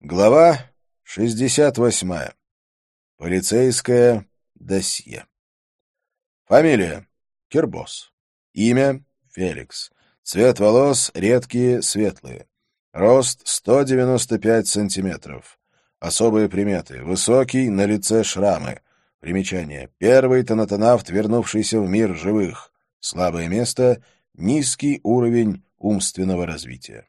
Глава 68. Полицейское досье. Фамилия. Кирбос. Имя. Феликс. Цвет волос редкие, светлые. Рост 195 сантиметров. Особые приметы. Высокий, на лице шрамы. Примечание. Первый тонатонавт, вернувшийся в мир живых. Слабое место — низкий уровень умственного развития.